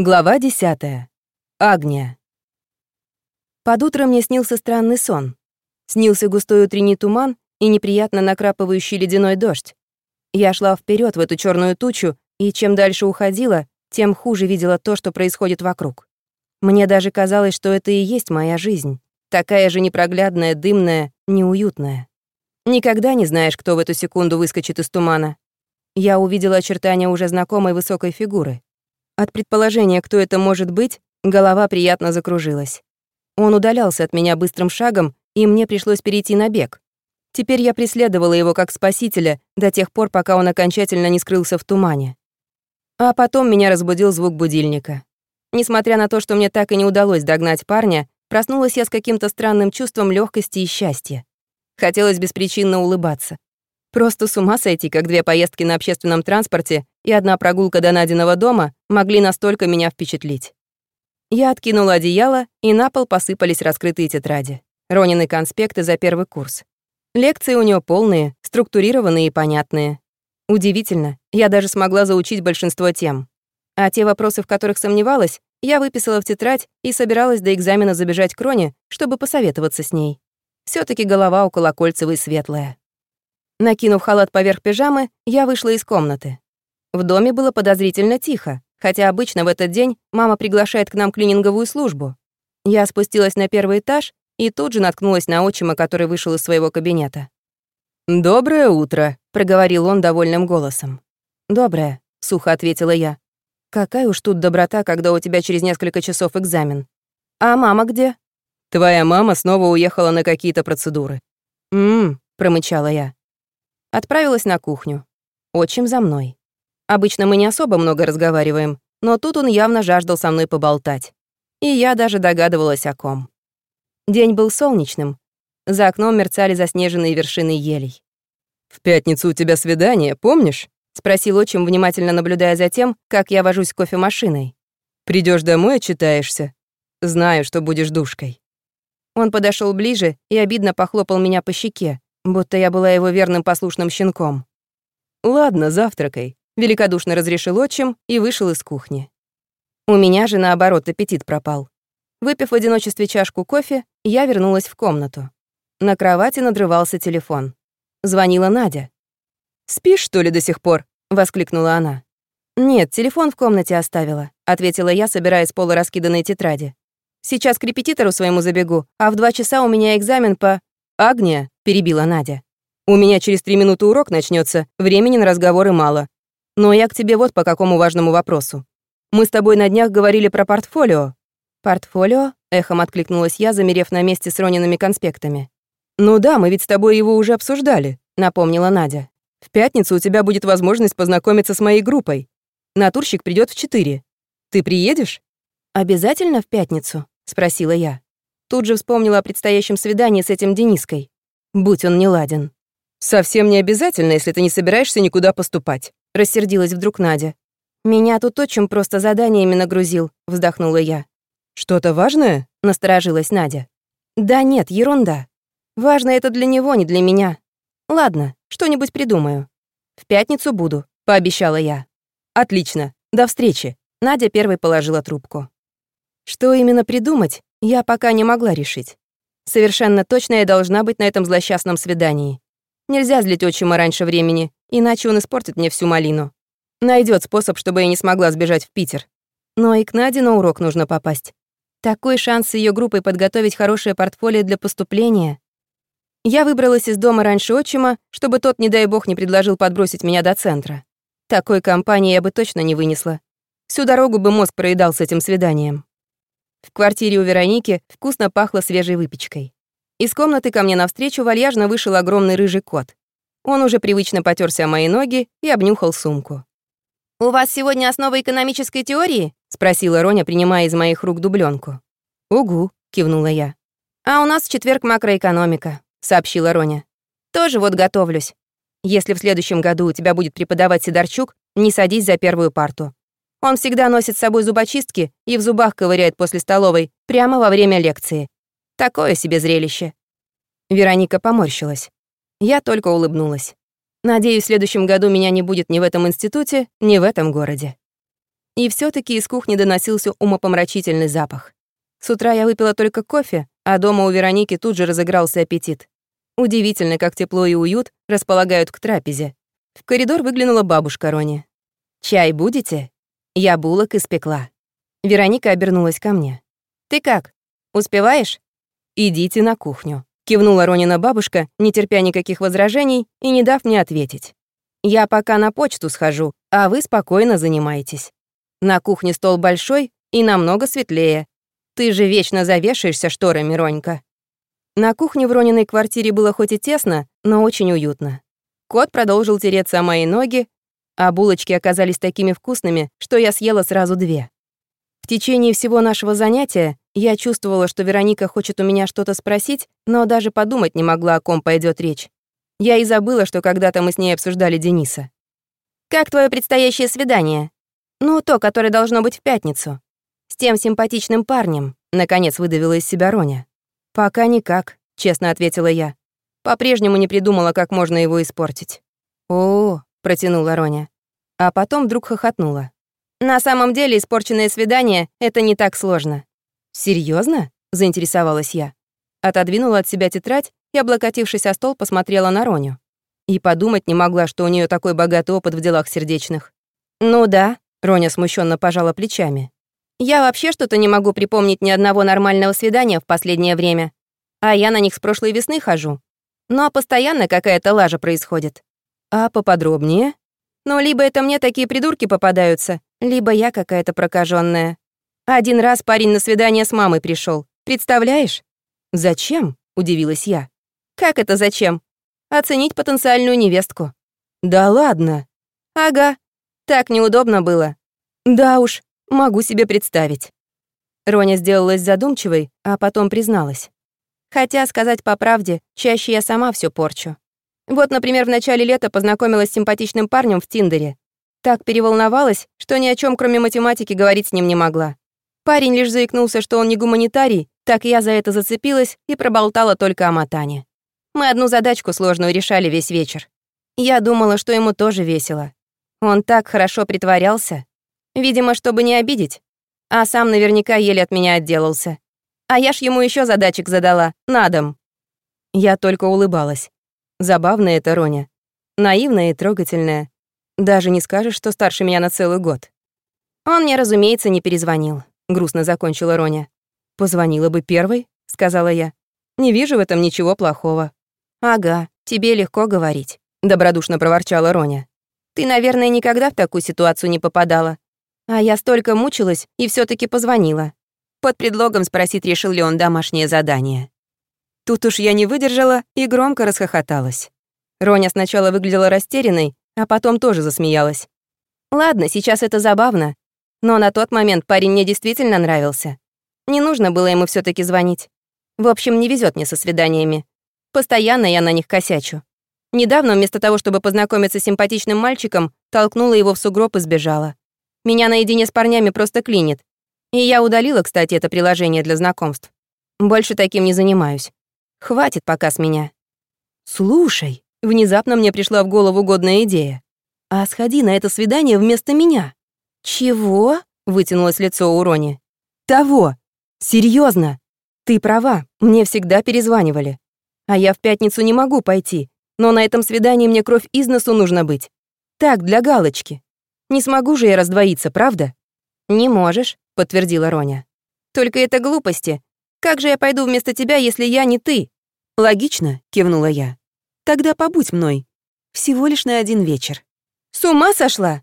Глава 10. Агния. Под утро мне снился странный сон. Снился густой утренний туман и неприятно накрапывающий ледяной дождь. Я шла вперед в эту черную тучу, и чем дальше уходила, тем хуже видела то, что происходит вокруг. Мне даже казалось, что это и есть моя жизнь. Такая же непроглядная, дымная, неуютная. Никогда не знаешь, кто в эту секунду выскочит из тумана. Я увидела очертания уже знакомой высокой фигуры. От предположения, кто это может быть, голова приятно закружилась. Он удалялся от меня быстрым шагом, и мне пришлось перейти на бег. Теперь я преследовала его как спасителя до тех пор, пока он окончательно не скрылся в тумане. А потом меня разбудил звук будильника. Несмотря на то, что мне так и не удалось догнать парня, проснулась я с каким-то странным чувством легкости и счастья. Хотелось беспричинно улыбаться. Просто с ума сойти, как две поездки на общественном транспорте и одна прогулка до Надиного дома могли настолько меня впечатлить. Я откинула одеяло, и на пол посыпались раскрытые тетради. Ронины конспекты за первый курс. Лекции у нее полные, структурированные и понятные. Удивительно, я даже смогла заучить большинство тем. А те вопросы, в которых сомневалась, я выписала в тетрадь и собиралась до экзамена забежать к Роне, чтобы посоветоваться с ней. все таки голова у Колокольцевой светлая. Накинув халат поверх пижамы, я вышла из комнаты. В доме было подозрительно тихо, хотя обычно в этот день мама приглашает к нам клининговую службу. Я спустилась на первый этаж и тут же наткнулась на отчима, который вышел из своего кабинета. «Доброе утро», — проговорил он довольным голосом. «Доброе», — сухо ответила я. «Какая уж тут доброта, когда у тебя через несколько часов экзамен. А мама где?» «Твоя мама снова уехала на какие-то процедуры». «М-м», промычала я. Отправилась на кухню. Отчим за мной. Обычно мы не особо много разговариваем, но тут он явно жаждал со мной поболтать. И я даже догадывалась о ком. День был солнечным. За окном мерцали заснеженные вершины елей. «В пятницу у тебя свидание, помнишь?» — спросил отчим, внимательно наблюдая за тем, как я вожусь с кофемашиной. Придешь домой, отчитаешься. Знаю, что будешь душкой». Он подошел ближе и обидно похлопал меня по щеке, будто я была его верным послушным щенком. «Ладно, завтракай», — великодушно разрешил отчим и вышел из кухни. У меня же, наоборот, аппетит пропал. Выпив в одиночестве чашку кофе, я вернулась в комнату. На кровати надрывался телефон. Звонила Надя. «Спишь, что ли, до сих пор?» — воскликнула она. «Нет, телефон в комнате оставила», — ответила я, собирая с пола раскиданные тетради. «Сейчас к репетитору своему забегу, а в два часа у меня экзамен по...» «Агния», — перебила Надя. «У меня через три минуты урок начнется, времени на разговоры мало. Но я к тебе вот по какому важному вопросу. Мы с тобой на днях говорили про портфолио». «Портфолио?» — эхом откликнулась я, замерев на месте с Рониными конспектами. «Ну да, мы ведь с тобой его уже обсуждали», — напомнила Надя. «В пятницу у тебя будет возможность познакомиться с моей группой. Натурщик придет в четыре. Ты приедешь?» «Обязательно в пятницу?» — спросила я. Тут же вспомнила о предстоящем свидании с этим Дениской. Будь он не ладен. «Совсем не обязательно, если ты не собираешься никуда поступать», — рассердилась вдруг Надя. «Меня тут отчим просто заданиями нагрузил», — вздохнула я. «Что-то важное?» — насторожилась Надя. «Да нет, ерунда. Важно это для него, не для меня. Ладно, что-нибудь придумаю. В пятницу буду», — пообещала я. «Отлично. До встречи». Надя первой положила трубку. Что именно придумать, я пока не могла решить. Совершенно точно я должна быть на этом злосчастном свидании. Нельзя злить отчима раньше времени, иначе он испортит мне всю малину. Найдет способ, чтобы я не смогла сбежать в Питер. Но и к Наде на урок нужно попасть. Такой шанс с ее группой подготовить хорошее портфолио для поступления. Я выбралась из дома раньше отчима, чтобы тот, не дай бог, не предложил подбросить меня до центра. Такой компании я бы точно не вынесла. Всю дорогу бы мозг проедал с этим свиданием. В квартире у Вероники вкусно пахло свежей выпечкой. Из комнаты ко мне навстречу вальяжно вышел огромный рыжий кот. Он уже привычно потерся о мои ноги и обнюхал сумку. «У вас сегодня основа экономической теории?» — спросила Роня, принимая из моих рук дубленку. «Угу», — кивнула я. «А у нас в четверг макроэкономика», — сообщила Роня. «Тоже вот готовлюсь. Если в следующем году у тебя будет преподавать Сидорчук, не садись за первую парту. Он всегда носит с собой зубочистки и в зубах ковыряет после столовой, прямо во время лекции. Такое себе зрелище. Вероника поморщилась. Я только улыбнулась. Надеюсь, в следующем году меня не будет ни в этом институте, ни в этом городе. И все таки из кухни доносился умопомрачительный запах. С утра я выпила только кофе, а дома у Вероники тут же разыгрался аппетит. Удивительно, как тепло и уют располагают к трапезе. В коридор выглянула бабушка Рони. «Чай будете?» Я булок испекла. Вероника обернулась ко мне. «Ты как? Успеваешь?» «Идите на кухню», — кивнула Ронина бабушка, не терпя никаких возражений и не дав мне ответить. «Я пока на почту схожу, а вы спокойно занимайтесь. На кухне стол большой и намного светлее. Ты же вечно завешаешься шторами, Ронька». На кухне в Рониной квартире было хоть и тесно, но очень уютно. Кот продолжил тереться о мои ноги, а булочки оказались такими вкусными, что я съела сразу две. В течение всего нашего занятия я чувствовала, что Вероника хочет у меня что-то спросить, но даже подумать не могла, о ком пойдет речь. Я и забыла, что когда-то мы с ней обсуждали Дениса. «Как твое предстоящее свидание?» «Ну, то, которое должно быть в пятницу. С тем симпатичным парнем», — наконец выдавила из себя Роня. «Пока никак», — честно ответила я. По-прежнему не придумала, как можно его испортить. «О, протянула Роня. А потом вдруг хохотнула. «На самом деле испорченное свидание — это не так сложно». Серьезно? заинтересовалась я. Отодвинула от себя тетрадь и, облокотившись о стол, посмотрела на Роню. И подумать не могла, что у нее такой богатый опыт в делах сердечных. «Ну да», — Роня смущенно пожала плечами. «Я вообще что-то не могу припомнить ни одного нормального свидания в последнее время. А я на них с прошлой весны хожу. Но постоянно какая-то лажа происходит. А поподробнее? Ну, либо это мне такие придурки попадаются, либо я какая-то прокаженная. Один раз парень на свидание с мамой пришел. Представляешь? Зачем? Удивилась я. Как это зачем? Оценить потенциальную невестку. Да ладно. Ага. Так неудобно было. Да уж, могу себе представить. Роня сделалась задумчивой, а потом призналась. Хотя, сказать по правде, чаще я сама все порчу. Вот, например, в начале лета познакомилась с симпатичным парнем в Тиндере. Так переволновалась, что ни о чем, кроме математики, говорить с ним не могла. Парень лишь заикнулся, что он не гуманитарий, так я за это зацепилась и проболтала только о матане. Мы одну задачку сложную решали весь вечер. Я думала, что ему тоже весело. Он так хорошо притворялся. Видимо, чтобы не обидеть. А сам наверняка еле от меня отделался. А я ж ему еще задачек задала, на дом. Я только улыбалась. Забавная эта Роня. Наивная и трогательная. Даже не скажешь, что старше меня на целый год. Он мне, разумеется, не перезвонил. Грустно закончила Роня. «Позвонила бы первой», — сказала я. «Не вижу в этом ничего плохого». «Ага, тебе легко говорить», — добродушно проворчала Роня. «Ты, наверное, никогда в такую ситуацию не попадала. А я столько мучилась и все таки позвонила. Под предлогом спросить, решил ли он домашнее задание. Тут уж я не выдержала и громко расхохоталась. Роня сначала выглядела растерянной, а потом тоже засмеялась. Ладно, сейчас это забавно, но на тот момент парень мне действительно нравился. Не нужно было ему все таки звонить. В общем, не везет мне со свиданиями. Постоянно я на них косячу. Недавно, вместо того, чтобы познакомиться с симпатичным мальчиком, толкнула его в сугроб и сбежала. Меня наедине с парнями просто клинит. И я удалила, кстати, это приложение для знакомств. Больше таким не занимаюсь. Хватит пока с меня. Слушай, внезапно мне пришла в голову годная идея. А сходи на это свидание вместо меня. Чего? Вытянулось лицо у Рони. Того. Серьезно. Ты права, мне всегда перезванивали. А я в пятницу не могу пойти, но на этом свидании мне кровь из носу нужно быть. Так, для галочки. Не смогу же я раздвоиться, правда? Не можешь, подтвердила Роня. Только это глупости. Как же я пойду вместо тебя, если я не ты?» «Логично», — кивнула я. «Тогда побудь мной. Всего лишь на один вечер». «С ума сошла?»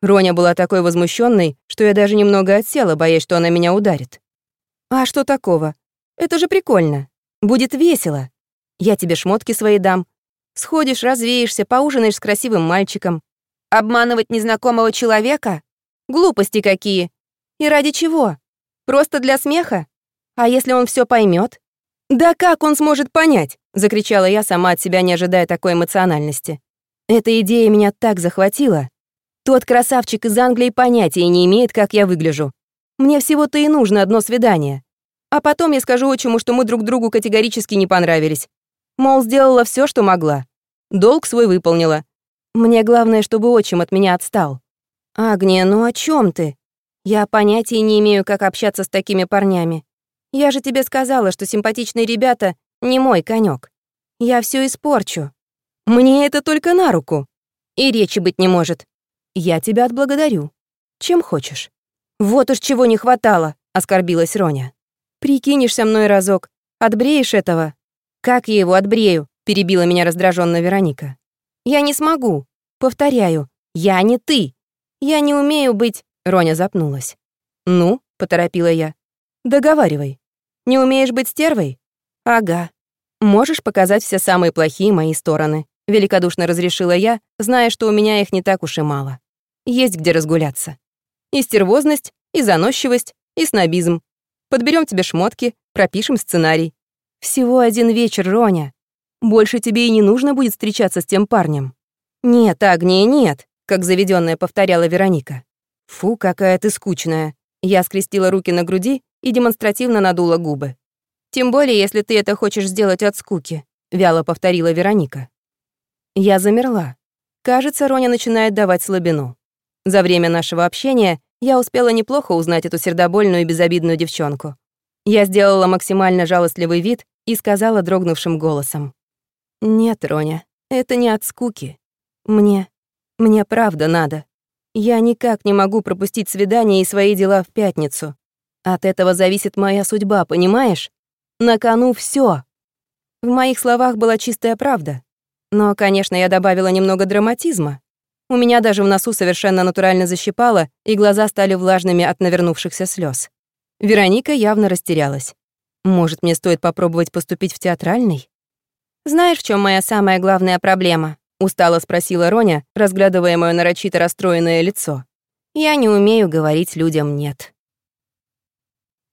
Роня была такой возмущенной, что я даже немного отсела, боясь, что она меня ударит. «А что такого? Это же прикольно. Будет весело. Я тебе шмотки свои дам. Сходишь, развеешься, поужинаешь с красивым мальчиком. Обманывать незнакомого человека? Глупости какие. И ради чего? Просто для смеха? А если он все поймет? Да как он сможет понять? закричала я сама от себя, не ожидая такой эмоциональности. Эта идея меня так захватила. Тот красавчик из Англии понятия не имеет, как я выгляжу. Мне всего-то и нужно одно свидание. А потом я скажу отчиму, что мы друг другу категорически не понравились. Мол, сделала все, что могла. Долг свой выполнила. Мне главное, чтобы отчим от меня отстал. «Агния, ну о чем ты? Я понятия не имею, как общаться с такими парнями. Я же тебе сказала, что симпатичные ребята не мой конек. Я все испорчу. Мне это только на руку. И речи быть не может. Я тебя отблагодарю. Чем хочешь. Вот уж чего не хватало, оскорбилась Роня. Прикинешься мной разок, отбреешь этого. Как я его отбрею? перебила меня раздраженно Вероника. Я не смогу. Повторяю, я не ты. Я не умею быть... Роня запнулась. Ну, поторопила я. Договаривай. Не умеешь быть стервой? Ага. Можешь показать все самые плохие мои стороны. Великодушно разрешила я, зная, что у меня их не так уж и мало. Есть где разгуляться. И стервозность, и заносчивость, и снобизм. Подберем тебе шмотки, пропишем сценарий. Всего один вечер, Роня. Больше тебе и не нужно будет встречаться с тем парнем. Нет, Агния, нет, как заведенная повторяла Вероника. Фу, какая ты скучная. Я скрестила руки на груди и демонстративно надула губы. «Тем более, если ты это хочешь сделать от скуки», — вяло повторила Вероника. Я замерла. Кажется, Роня начинает давать слабину. За время нашего общения я успела неплохо узнать эту сердобольную и безобидную девчонку. Я сделала максимально жалостливый вид и сказала дрогнувшим голосом. «Нет, Роня, это не от скуки. Мне... мне правда надо. Я никак не могу пропустить свидание и свои дела в пятницу. От этого зависит моя судьба, понимаешь? На кону все. В моих словах была чистая правда. Но, конечно, я добавила немного драматизма. У меня даже в носу совершенно натурально защипало, и глаза стали влажными от навернувшихся слез. Вероника явно растерялась. Может, мне стоит попробовать поступить в театральный? «Знаешь, в чем моя самая главная проблема?» — устало спросила Роня, разглядывая мое нарочито расстроенное лицо. «Я не умею говорить людям «нет».